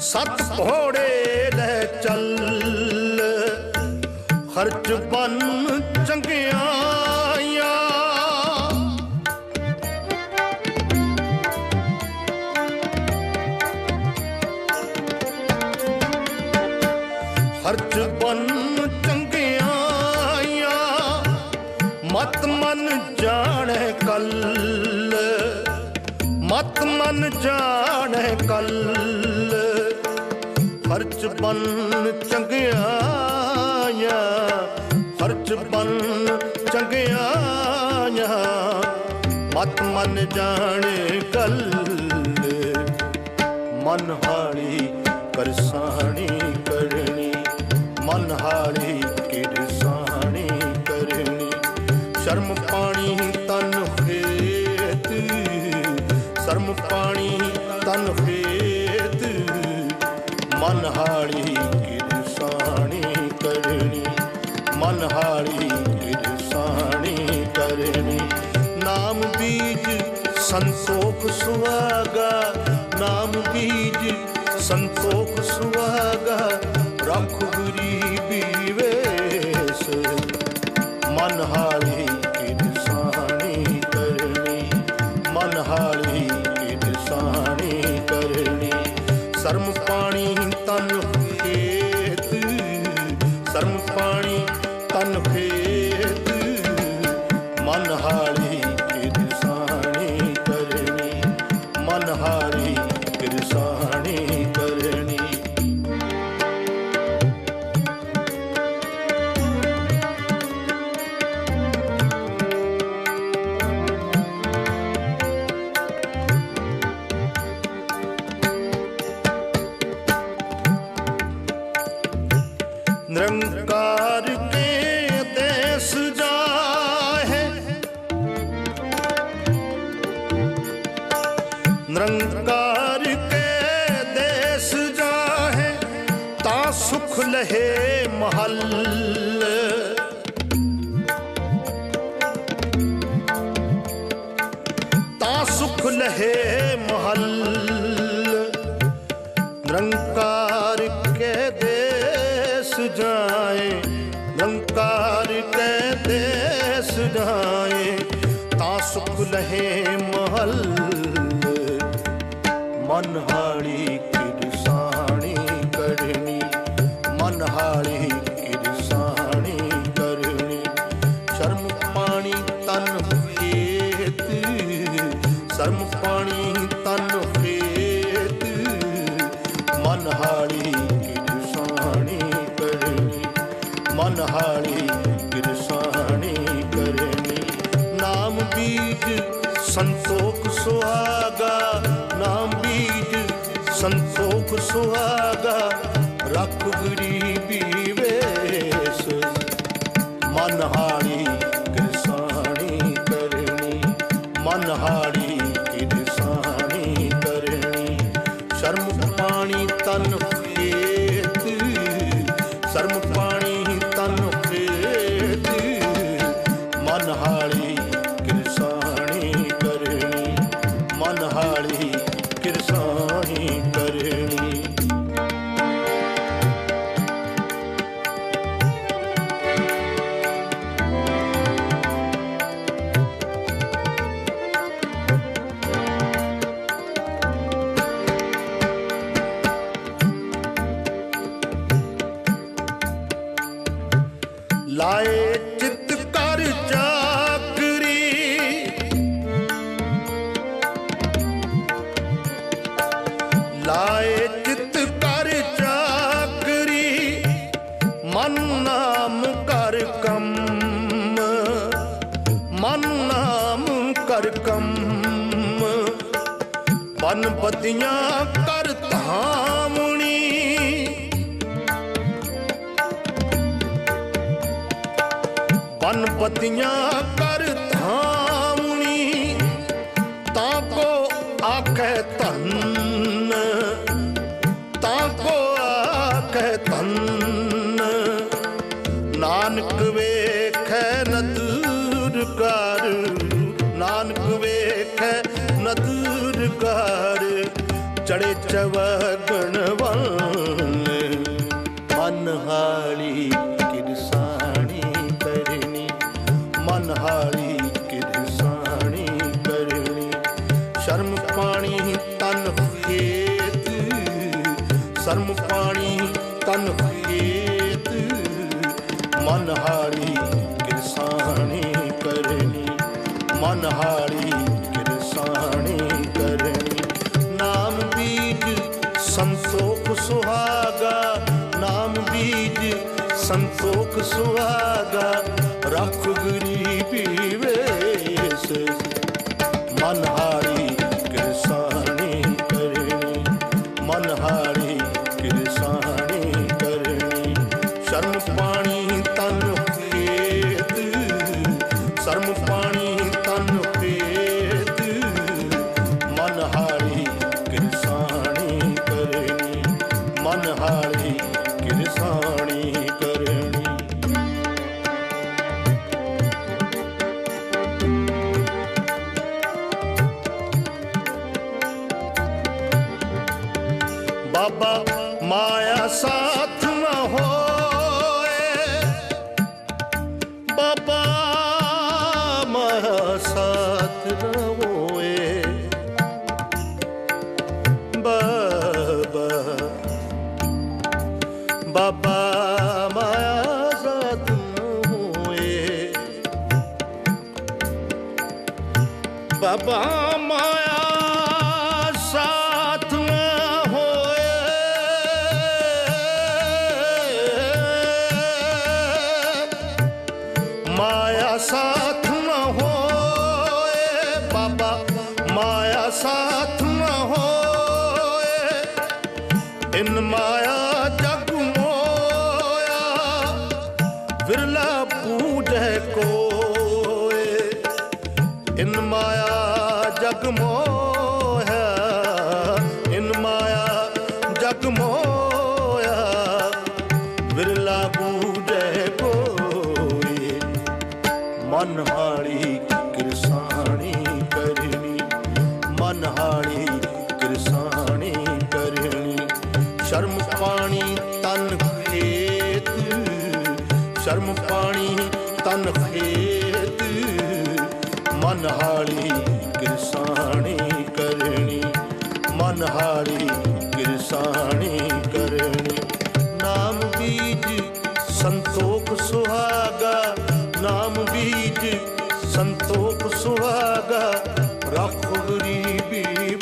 ਸਤ ਘੋੜੇ ਲੈ ਚੱਲ। ਖਰਚ ਬਨ ਚੰਗਿਆਈਆਂ। ਖਰਚ ਬਨ ਚੰਗਿਆਈਆਂ। ਮਤ ਮਨ ਜਾਣੈ ਕੱਲ। ਮਤ ਮਨ ਜਾਣੈ ਕੱਲ। ਖਰਚ ਬਨ ਚੰਗਿਆਈਆਂ, ਖਰਚ ਬਨ ਚੰਗਿਆਈਆਂ। ਮਤ ਮਨ ਜਾਣੇ ਕੱਲ ਮਨ ਹਾਲੀ ਕਰਸਾਣੀ ਕਰਨੀ। ਮਨ ਹਾਲੀ ਮਨਹਾਰੀ ਹਾਲੀ ਕਰਨੀ। ਨਾਮ ਬੀਜ ਸੰਤੋਖ ਸੁਹਾਗਾ। ਨਾਮ ਬੀਜ ਸੰਤੋਖ ਸੁਹਾਗਾ। ਰੱਖ ਗਰੀਬੀ ਵੇਸ। ਮਨ ਨਿਰੰਕਾਰ ਕੇ ਦੇਸ ਜਾਹੇ, ਤਾਂ ਸੁਖ ਲਹੇ ਮਹਲ। ਤਾਂ ਸੁਖ ਲਹੇ ਮਹਲ। ਨਿਰੰਕਾਰ ਕੇ ਦੇਸ ਜਾਏ, ਨਿਰੰਕਾਰ ਕੇ ਦੇਸ ਜਾਏ, ਤਾਂ ਸੁਖ ਲਹੇ ਮਹਲ। ਮਨ ਹਾੜੀ ਕਿਰਸਾਣੀ ਸੰਤੋਖ ਸੁਹਾਗਾ ਰੱਖ ਗਰੀਬੀ ਵੇਸ ਮਨ ਹਾੜੀ ਕਰਨੀ ਮਨਹਾਰੀ ਲਾਏ ਚਿੱਤ ਕਰ ਚਾਕਰੀ। ਲਾਏ ਚਿੱਤ ਕਰ ਚਾਕਰੀ। ਮਨ ਨਾਮ ਕਰ ਕੰਮ। ਮਨ ਨਾਮ ਕਰ ਕੰਮ। ਬਨ ਪਤੀਆਂ ਕਰ ਧਾਮਣੀ ਤਨ ਪਤੀਆਂ ਕਰ ਧਾਮਣੀ, ਤਾਂ ਕੋ ਆਖੇ ਤਨ ਤਾਂ ਕੋ ਆਖੇ ਤਨ ਨਾਨਕ ਵੇਖੈ ਨਦਰ ਕਰ ਨਾਨਕ ਵੇਖੈ ਨਦਰ ਕਰ ਚੜੇ ਚਵਗਣ ਵਨ ਮਨਹਾਲੀ ਅਨਹਾਰੀ ਕਿਧ ਸਾਣੀ ਕਰਣੀ ਸ਼ਰਮ ਪਾਣੀ, ਤਨ ਖੇਤ। ਸ਼ਰਮ ਪਾਣੀ, ਤਨ ਖੇਤ। ਮਨਹਾਰੀ ਕਿਧ ਸਾਣੀ ਕਰਣੀ ਮਨਹਾਰੀ ਕਿਧ ਸਾਣੀ ਕਰਣੀ ਨਾਮ ਬੀਜ ਸੰਤੋਖ ਸੁਹਾਗਾ। ਨਾਮ ਬੀਜ ਸੰਤੋਖ ਸੁਹਾਗਾ। ਰੱਖ ਗੁਰੂ ਮਨ ਬਾਬਾ, ਮਾਇਆ ਸਾਥ ਨਾ ਹੋਏ। ਬਾਬਾ ਮਾਇਆ ਸਾਥ ਨਾ ਹੋਏ। ਬਾਬਾ ਬਾਬਾ, ਮਾਇਆ ਸਾਥ ਨਾ ਹੋਏ। ਬਾਬਾ। ਇਨ ਮਾਇਆ ਜਗ ਮੋਇਆ, ਵਿਰਲਾ ਪੂਜੈ ਕੋਏ। ਇਨ ਮਾਇਆ ਜਗ ਮੋਇਆ, ਇਨ ਮਾਇਆ ਜਗ ਮੋਹਿਆ ਵਿਰਲਾ ਸ਼ਰਮ ਪਾਣੀ ਤਨ ਖੇਤ ਮਨ ਹਾਲੀ ਕਿਰਸਾਣੀ ਕਰਨੀ, ਮਨ ਹਾਲੀ ਕਿਰਸਾਣੀ ਕਰਨੀ। ਨਾਮ ਬੀਜ ਸੰਤੋਖ ਸੁਹਾਗਾ, ਨਾਮ ਬੀਜ ਸੰਤੋਖ ਸੁਹਾਗਾ, ਰੱਖ ਗਰੀਬੀ